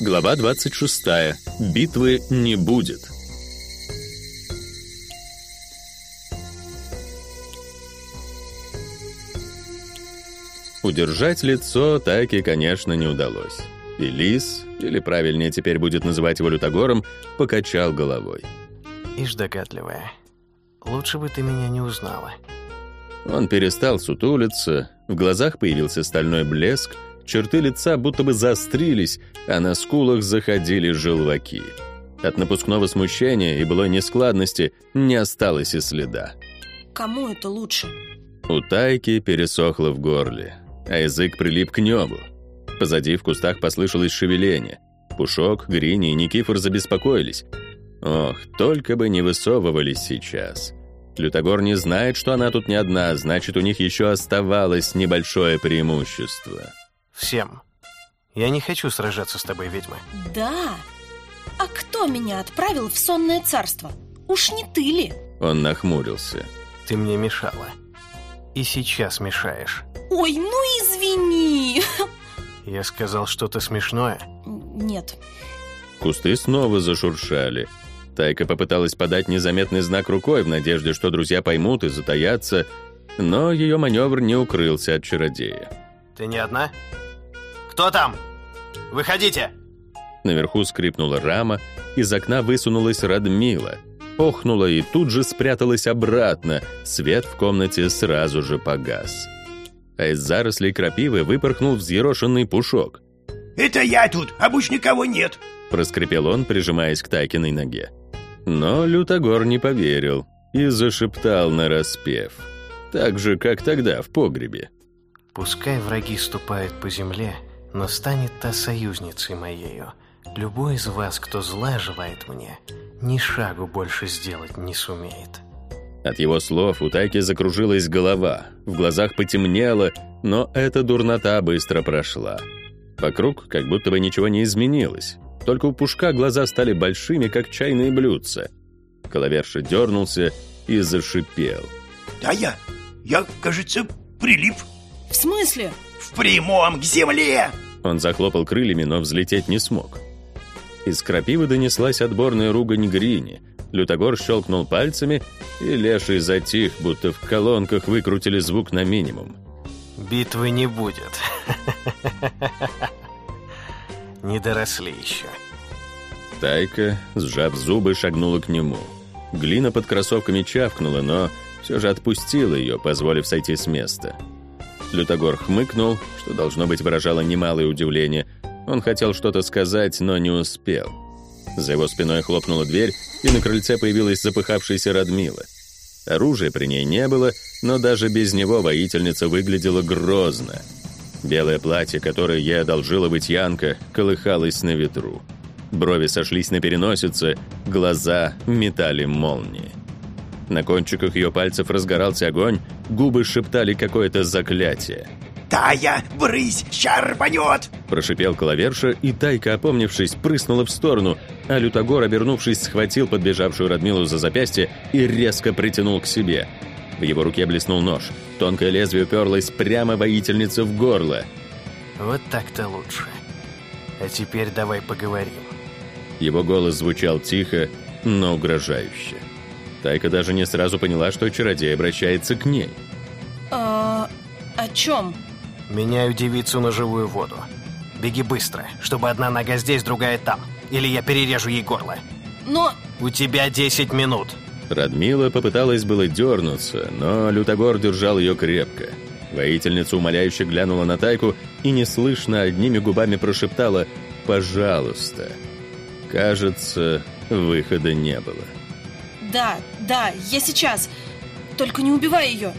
Глава 26. Битвы не будет. Удержать лицо Таки, конечно, не удалось. И Лис, или правильнее теперь будет называть его Лютогором, покачал головой. Ишь догадливая. Лучше бы ты меня не узнала. Он перестал сутулиться, в глазах появился стальной блеск, черты лица будто бы заострились, а на скулах заходили желваки. От напускного смущения и былой нескладности не осталось и следа. Кому это лучше? У Тайки пересохло в горле, а язык прилип к небу. Позади в кустах послышалось шевеление. Пушок, Грини и Никифор забеспокоились. Ох, только бы не высовывались сейчас. Лютогор не знает, что она тут не одна, значит, у них еще оставалось небольшое преимущество. Всем. Я не хочу сражаться с тобой, ведьма. Да. А кто меня отправил в сонное царство? Уж не ты ли? Он нахмурился. Ты мне мешала. И сейчас мешаешь. Ой, ну извини. Я сказал что-то смешное? Нет. Кусты снова зашуршали. Тайка попыталась подать незаметный знак рукой в надежде, что друзья поймут и затаятся, но ее маневр не укрылся от чародея. Ты не одна? Кто там? Выходите! Наверху скрипнула рама, из окна высунулась Радмила. Охнула и тут же спряталась обратно, свет в комнате сразу же погас. А из зарослей крапивы выпорхнул взъерошенный пушок. «Это я тут, а больше никого нет!» Проскрипел он, прижимаясь к Тайкиной ноге. Но Лютогор не поверил и зашептал нараспев. Так же, как тогда в погребе. Пускай враги ступают по земле, но станет та союзницей моею. Любой из вас, кто зла желает мне, ни шагу больше сделать не сумеет. От его слов у Тайки закружилась голова, в глазах потемнело, но эта дурнота быстро прошла. Вокруг как будто бы ничего не изменилось. Только у Пушка глаза стали большими, как чайные блюдца. Коловерша дернулся и зашипел. «Да я, я, кажется, прилип». В смысле? «В прямом, к земле!» Он захлопал крыльями, но взлететь не смог. Из крапивы донеслась отборная ругань Грини. Лютогор щелкнул пальцами, и леший затих, будто в колонках выкрутили звук на минимум. Битвы не будет. Не доросли еще. Тайка, сжав зубы, шагнула к нему. Глина под кроссовками чавкнула, но все же отпустила ее, позволив сойти с места. Лютогор хмыкнул, что должно быть выражало немалое удивление. Он хотел что-то сказать, но не успел. За его спиной хлопнула дверь, и на крыльце появилась запыхавшаяся Радмила. Оружия при ней не было, но даже без него воительница выглядела грозно. Белое платье, которое ей одолжила Вытьянка, колыхалось на ветру. Брови сошлись на переносице, глаза метали молнии. На кончиках ее пальцев разгорался огонь, губы шептали какое-то заклятие. «Тая, брысь, щарпанет!» Прошипел Коловерша, и Тайка, опомнившись, прыснула в сторону, а Лютогор, обернувшись, схватил подбежавшую Радмилу за запястье и резко притянул к себе. В его руке блеснул нож. Тонкое лезвие уперлось прямо воительнице в горло. Вот так-то лучше. А теперь давай поговорим. Его голос звучал тихо, но угрожающе. Тайка даже не сразу поняла, что чародей обращается к ней. А, о чем? Меняю девицу на живую воду. Беги быстро, чтобы одна нога здесь, другая там. Или я перережу ей горло. Но... У тебя 10 минут. Радмила попыталась было дернуться, но Лютогор держал ее крепко. Воительница умоляюще глянула на Тайку и неслышно одними губами прошептала «пожалуйста». Кажется, выхода не было. Да, да, я сейчас. Только не убивай ее.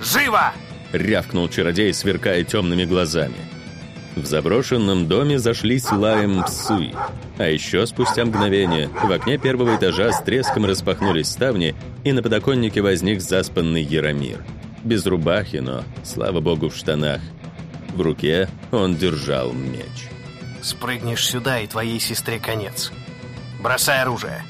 Живо! Рявкнул чародей, сверкая темными глазами. В заброшенном доме зашлись лаем псы. А еще спустя мгновение в окне первого этажа с треском распахнулись ставни, и на подоконнике возник заспанный Яромир. Без рубахи, но, слава богу, в штанах. В руке он держал меч. Спрыгнешь сюда, и твоей сестре конец. Бросай оружие.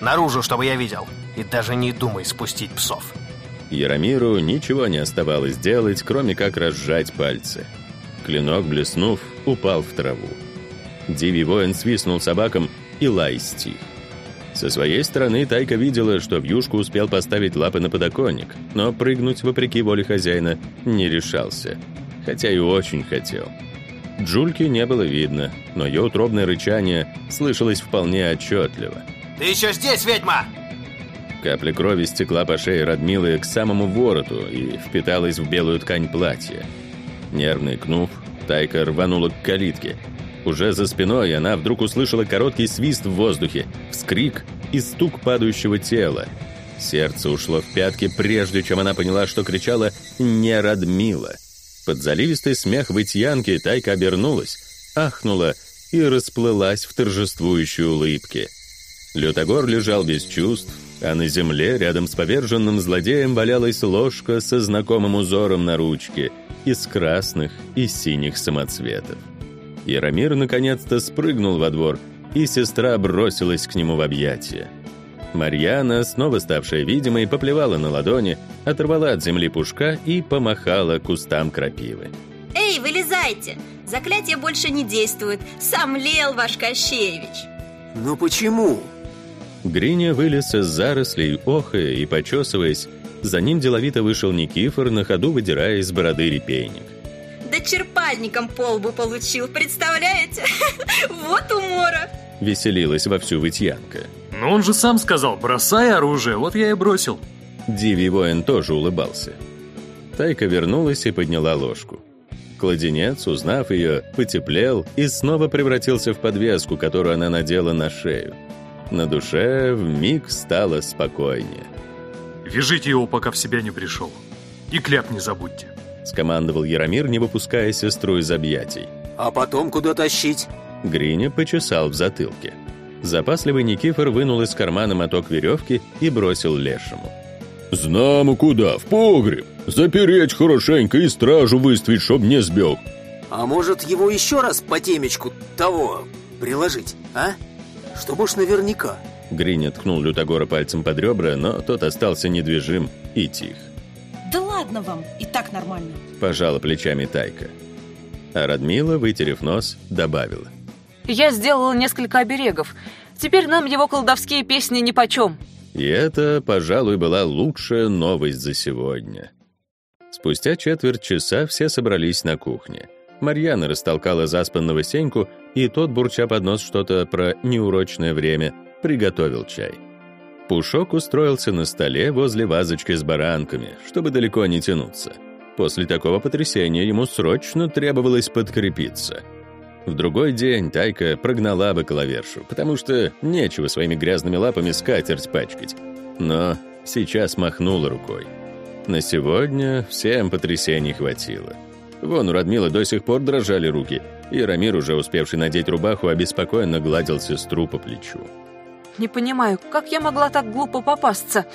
Наружу, чтобы я видел. И даже не думай спустить псов. Яромиру ничего не оставалось делать, кроме как разжать пальцы. Клинок, блеснув, упал в траву. Дивий воин свистнул собакам, и лай стих. Со своей стороны Тайка видела, что Вьюшка успел поставить лапы на подоконник, но прыгнуть, вопреки воле хозяина, не решался, хотя и очень хотел. Джульки не было видно, но ее утробное рычание слышалось вполне отчетливо. «Ты еще здесь, ведьма?» Капля крови стекла по шее Радмилы к самому вороту и впиталась в белую ткань платья. Нервно икнув, Тайка рванула к калитке — уже за спиной она вдруг услышала короткий свист в воздухе, вскрик и стук падающего тела. Сердце ушло в пятки, прежде чем она поняла, что кричала «Не Радмила!». Под заливистый смех вытьянки Тайка обернулась, ахнула и расплылась в торжествующей улыбке. Лютогор лежал без чувств, а на земле рядом с поверженным злодеем валялась ложка со знакомым узором на ручке из красных и синих самоцветов. Яромир наконец-то спрыгнул во двор, и сестра бросилась к нему в объятия. Марьяна, снова ставшая видимой, поплевала на ладони, оторвала от земли пушка и помахала кустам крапивы. «Эй, вылезайте! Заклятие больше не действует. Сам лел ваш Кощеевич!» «Ну почему?» Гриня вылез из зарослей, охая и почесываясь. За ним деловито вышел Никифор, на ходу выдирая из бороды репейник. Да черпальником по лбу получил, представляете? Вот умора. Веселилась вовсю вытьянка. Но он же сам сказал, бросай оружие, вот я и бросил. Диви воин тоже улыбался. Тайка вернулась и подняла ложку. Кладенец, узнав ее, потеплел и снова превратился в подвеску, которую она надела на шею. На душе в миг стало спокойнее. Вяжите его, пока в себя не пришел. И кляп не забудьте скомандовал Яромир, не выпуская сестру из объятий. А потом куда тащить? Гриня почесал в затылке. Запасливый Никифор вынул из кармана моток веревки и бросил лешему. «Знамо куда, в погреб. Запереть хорошенько и стражу выставить, чтоб не сбег». «А может, его еще раз по темечку того приложить, а? Чтобы уж наверняка». Гриня ткнул Лютогора пальцем под ребра, но тот остался недвижим и тих. Да ладно вам, и так нормально. Пожала плечами Тайка. А Радмила, вытерев нос, добавила. Я сделала несколько оберегов. Теперь нам его колдовские песни нипочем. И это, пожалуй, была лучшая новость за сегодня. Спустя четверть часа все собрались на кухне. Марьяна растолкала заспанного Сеньку, и тот, бурча под нос что-то про неурочное время, приготовил чай. Пушок устроился на столе возле вазочки с баранками, чтобы далеко не тянуться. После такого потрясения ему срочно требовалось подкрепиться. В другой день Тайка прогнала бы клавершу, потому что нечего своими грязными лапами скатерть пачкать. Но сейчас махнула рукой. На сегодня всем потрясений хватило. Вон у Радмила до сих пор дрожали руки, и Рамир, уже успевший надеть рубаху, обеспокоенно гладил сестру по плечу. Не понимаю, как я могла так глупо попасться?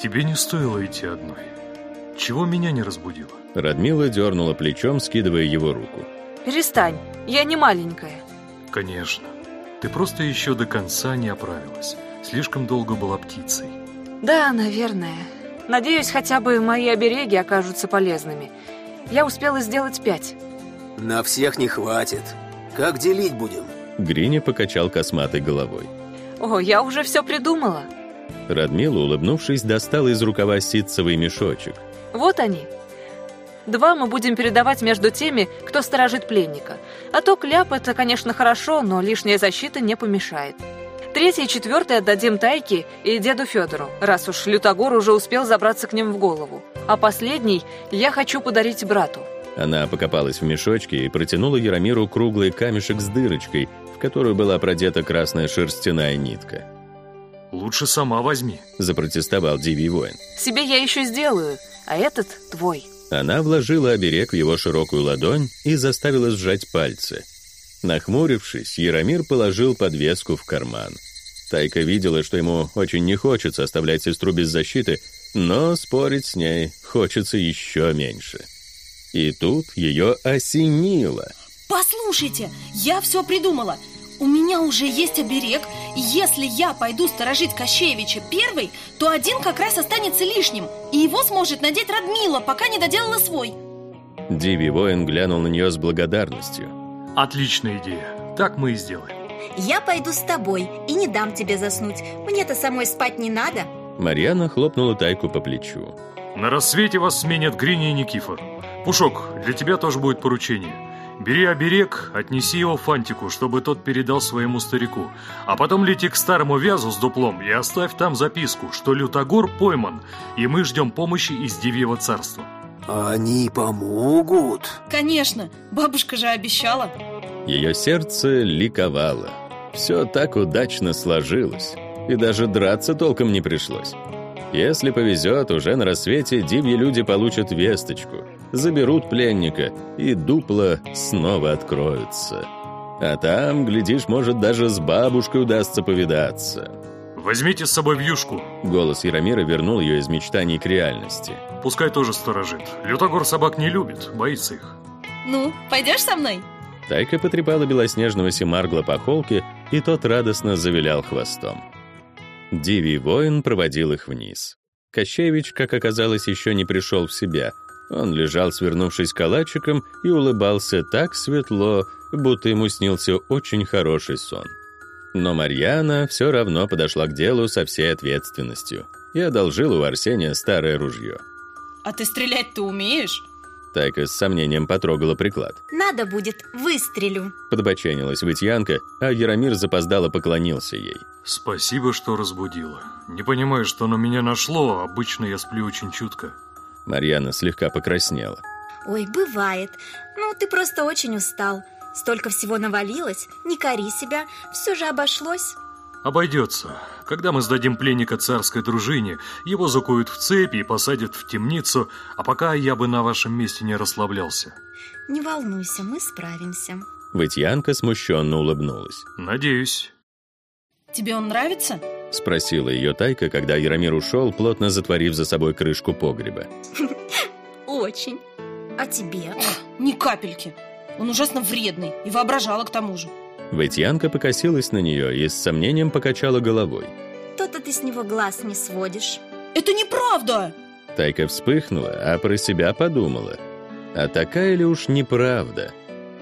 Тебе не стоило идти одной. Чего меня не разбудило? Радмила дернула плечом, скидывая его руку. Перестань, я не маленькая. Конечно. Ты просто еще до конца не оправилась. Слишком долго была птицей. Да, наверное. Надеюсь, хотя бы мои обереги окажутся полезными. Я успела сделать пять. На всех не хватит. Как делить будем? Гриня покачал косматой головой. О, я уже все придумала. Радмила, улыбнувшись, достала из рукава ситцевый мешочек. Вот они. Два мы будем передавать между теми, кто сторожит пленника. А то кляп — это, конечно, хорошо, но лишняя защита не помешает. Третий и четвертый отдадим Тайке и деду Федору, раз уж Лютогор уже успел забраться к ним в голову. А последний я хочу подарить брату. Она покопалась в мешочке и протянула Яромиру круглый камешек с дырочкой, в которую была продета красная шерстяная нитка. «Лучше сама возьми», — запротестовал Дивий воин. «Себе я еще сделаю, а этот твой». Она вложила оберег в его широкую ладонь и заставила сжать пальцы. Нахмурившись, Яромир положил подвеску в карман. Тайка видела, что ему очень не хочется оставлять сестру без защиты, но спорить с ней хочется еще меньше. И тут ее осенило. Послушайте, я все придумала. У меня уже есть оберег, и если я пойду сторожить Кощеевича первый, то один как раз останется лишним, и его сможет надеть Радмила, пока не доделала свой. Диви воин глянул на нее с благодарностью. Отличная идея. Так мы и сделаем. Я пойду с тобой и не дам тебе заснуть. Мне-то самой спать не надо. Марьяна хлопнула Тайку по плечу. На рассвете вас сменят Грини и Никифор. Пушок, для тебя тоже будет поручение. Бери оберег, отнеси его Фантику, чтобы тот передал своему старику. А потом лети к старому вязу с дуплом и оставь там записку, что Лютогор пойман, и мы ждем помощи из Дивьего царства. Они помогут? Конечно, бабушка же обещала. Ее сердце ликовало. Все так удачно сложилось. И даже драться толком не пришлось. Если повезет, уже на рассвете дивьи люди получат весточку, заберут пленника, и дупла снова откроются. А там, глядишь, может, даже с бабушкой удастся повидаться. Возьмите с собой вьюшку. Голос Яромира вернул ее из мечтаний к реальности. Пускай тоже сторожит. Лютогор собак не любит, боится их. Ну, пойдешь со мной? Тайка потрепала белоснежного Семаргла по холке, и тот радостно завилял хвостом. Дивий воин проводил их вниз. Кощевич, как оказалось, еще не пришел в себя. Он лежал, свернувшись калачиком, и улыбался так светло, будто ему снился очень хороший сон. Но Марьяна все равно подошла к делу со всей ответственностью и одолжила у Арсения старое ружье. А ты стрелять-то умеешь? Тайка с сомнением потрогала приклад. Надо будет, выстрелю. Подбоченилась Вытьянка, а Яромир запоздало поклонился ей. Спасибо, что разбудила. Не понимаю, что на меня нашло, обычно я сплю очень чутко. Марьяна слегка покраснела. Ой, бывает. Ну, ты просто очень устал. Столько всего навалилось. Не кори себя, все же обошлось. Обойдется. Когда мы сдадим пленника царской дружине, его закуют в цепи и посадят в темницу, а пока я бы на вашем месте не расслаблялся. Не волнуйся, мы справимся. Вытьянка смущенно улыбнулась. Надеюсь. Тебе он нравится? Спросила ее Тайка, когда Яромир ушел, плотно затворив за собой крышку погреба. Очень. А тебе? Ни капельки. Он ужасно вредный и воображала к тому же. Войтьянка покосилась на нее и с сомнением покачала головой. То-то ты с него глаз не сводишь. Это неправда! Тайка вспыхнула, а про себя подумала. А такая ли уж неправда?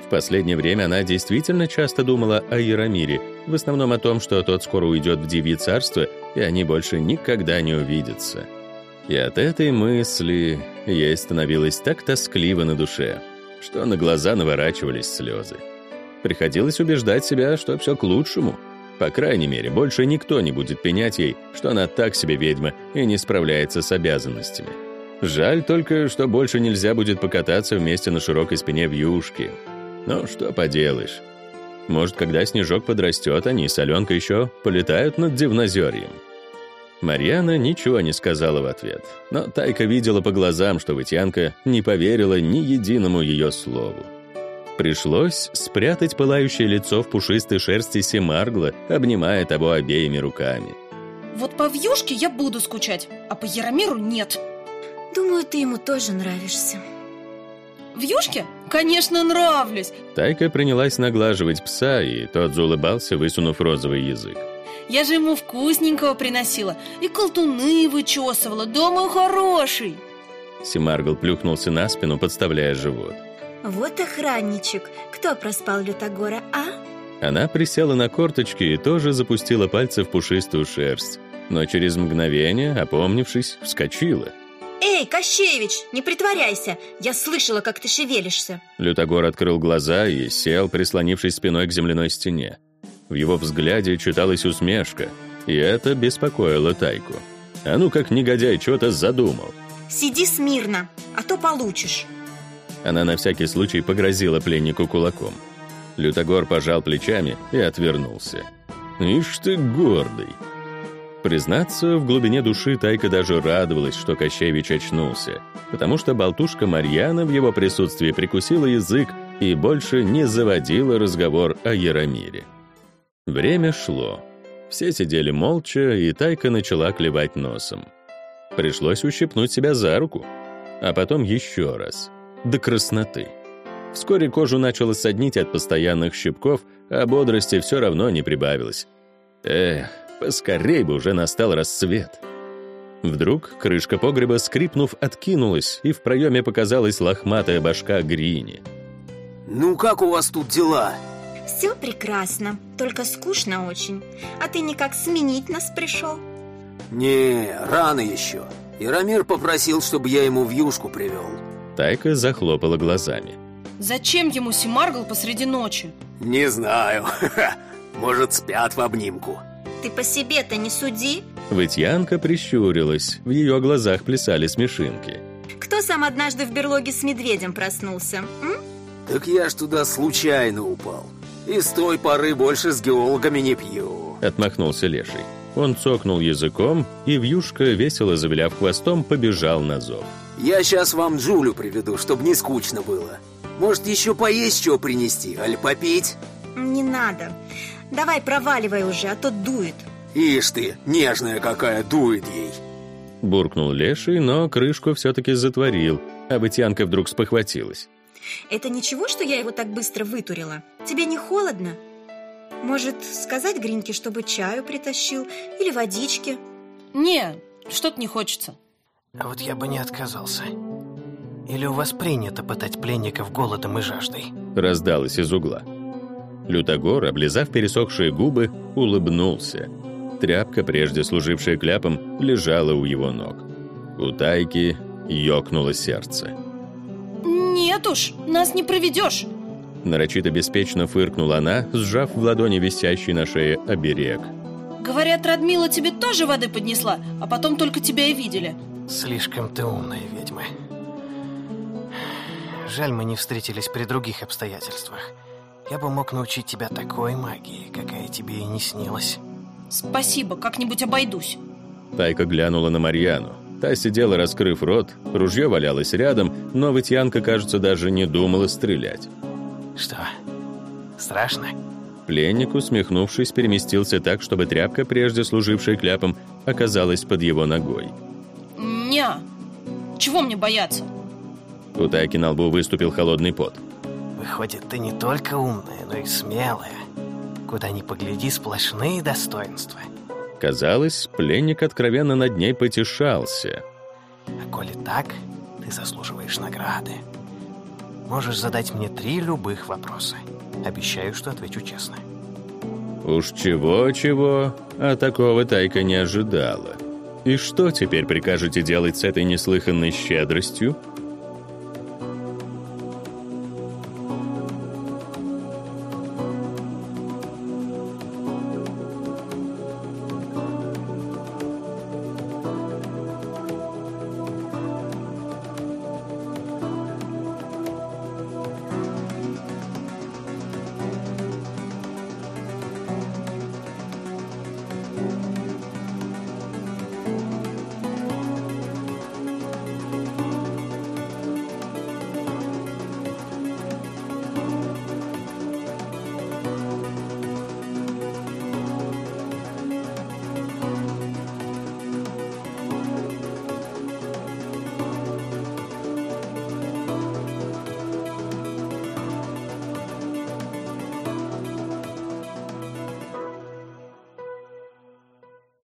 В последнее время она действительно часто думала о Яромире, в основном о том, что тот скоро уйдет в Дивье царство, и они больше никогда не увидятся. И от этой мысли ей становилось так тоскливо на душе, что на глаза наворачивались слезы. Приходилось убеждать себя, что все к лучшему. По крайней мере, больше никто не будет пенять ей, что она так себе ведьма и не справляется с обязанностями. Жаль только, что больше нельзя будет покататься вместе на широкой спине в юшке. Но что поделаешь. Может, когда снежок подрастет, они с Аленкой еще полетают над Дивнозерьем. Марьяна ничего не сказала в ответ, но Тайка видела по глазам, что Вытянка не поверила ни единому ее слову. Пришлось спрятать пылающее лицо в пушистой шерсти Семаргла, обнимая того обеими руками. Вот по вьюшке я буду скучать, а по Яромиру нет. Думаю, ты ему тоже нравишься. Вьюшке? Конечно, нравлюсь. Тайка принялась наглаживать пса, и тот заулыбался, высунув розовый язык. Я же ему вкусненького приносила и колтуны вычесывала. Дома хороший. Семаргл плюхнулся на спину, подставляя живот. Вот охранничек. Кто проспал Лютогора, а? Она присела на корточки и тоже запустила пальцы в пушистую шерсть. Но через мгновение, опомнившись, вскочила. Эй, Кощевич, не притворяйся. Я слышала, как ты шевелишься. Лютогор открыл глаза и сел, прислонившись спиной к земляной стене. В его взгляде читалась усмешка, и это беспокоило Тайку. А ну как негодяй что-то задумал. Сиди смирно, а то получишь. Она на всякий случай погрозила пленнику кулаком. Лютогор пожал плечами и отвернулся. «Ишь ты гордый!» Признаться, в глубине души Тайка даже радовалась, что Кощевич очнулся, потому что болтушка Марьяна в его присутствии прикусила язык и больше не заводила разговор о Яромире. Время шло. Все сидели молча, и Тайка начала клевать носом. Пришлось ущипнуть себя за руку, а потом еще раз, до красноты. Вскоре кожу начало соднить от постоянных щипков, а бодрости все равно не прибавилось. Эх, поскорей бы уже настал рассвет. Вдруг крышка погреба, скрипнув, откинулась, и в проеме показалась лохматая башка Грини. «Ну как у вас тут дела?» Все прекрасно, только скучно очень. А ты никак сменить нас пришел? Не, рано еще. Ирамир попросил, чтобы я ему в юшку привел. Тайка захлопала глазами. Зачем ему Симаргл посреди ночи? Не знаю. Может, спят в обнимку. Ты по себе-то не суди. Вытьянка прищурилась, в ее глазах плясали смешинки. Кто сам однажды в берлоге с медведем проснулся? М? Так я ж туда случайно упал. И с той поры больше с геологами не пью. Отмахнулся Леший. Он цокнул языком, и вьюшка, весело завиляв хвостом, побежал на зов. Я сейчас вам Джулю приведу, чтобы не скучно было. Может, еще поесть что принести, аль попить? Не надо. Давай проваливай уже, а то дует. Ишь ты, нежная какая, дует ей. Буркнул Леший, но крышку все-таки затворил, а Вытьянка вдруг спохватилась. Это ничего, что я его так быстро вытурила? Тебе не холодно? Может, сказать Гриньке, чтобы чаю притащил? Или водички? Не, что-то не хочется. А вот я бы не отказался. Или у вас принято пытать пленников голодом и жаждой? Раздалось из угла. Лютогор, облизав пересохшие губы, улыбнулся. Тряпка, прежде служившая кляпом, лежала у его ног. У Тайки ёкнуло сердце. Нет уж, нас не проведешь. Нарочито беспечно фыркнула она, сжав в ладони висящий на шее оберег. Говорят, Радмила тебе тоже воды поднесла, а потом только тебя и видели. Слишком ты умная ведьма. Жаль, мы не встретились при других обстоятельствах. Я бы мог научить тебя такой магии, какая тебе и не снилась. Спасибо, как-нибудь обойдусь. Тайка глянула на Марьяну. Та сидела, раскрыв рот, ружье валялось рядом, но Вытьянка, кажется, даже не думала стрелять. Что, страшно? Пленник, усмехнувшись, переместился так, чтобы тряпка, прежде служившая кляпом, оказалась под его ногой. Ня, чего мне бояться? У Тайки на лбу выступил холодный пот. Выходит, ты не только умная, но и смелая. Куда ни погляди, сплошные достоинства. Казалось, пленник откровенно над ней потешался. А коли так, ты заслуживаешь награды. Можешь задать мне три любых вопроса. Обещаю, что отвечу честно. Уж чего-чего, а такого Тайка не ожидала. И что теперь прикажете делать с этой неслыханной щедростью?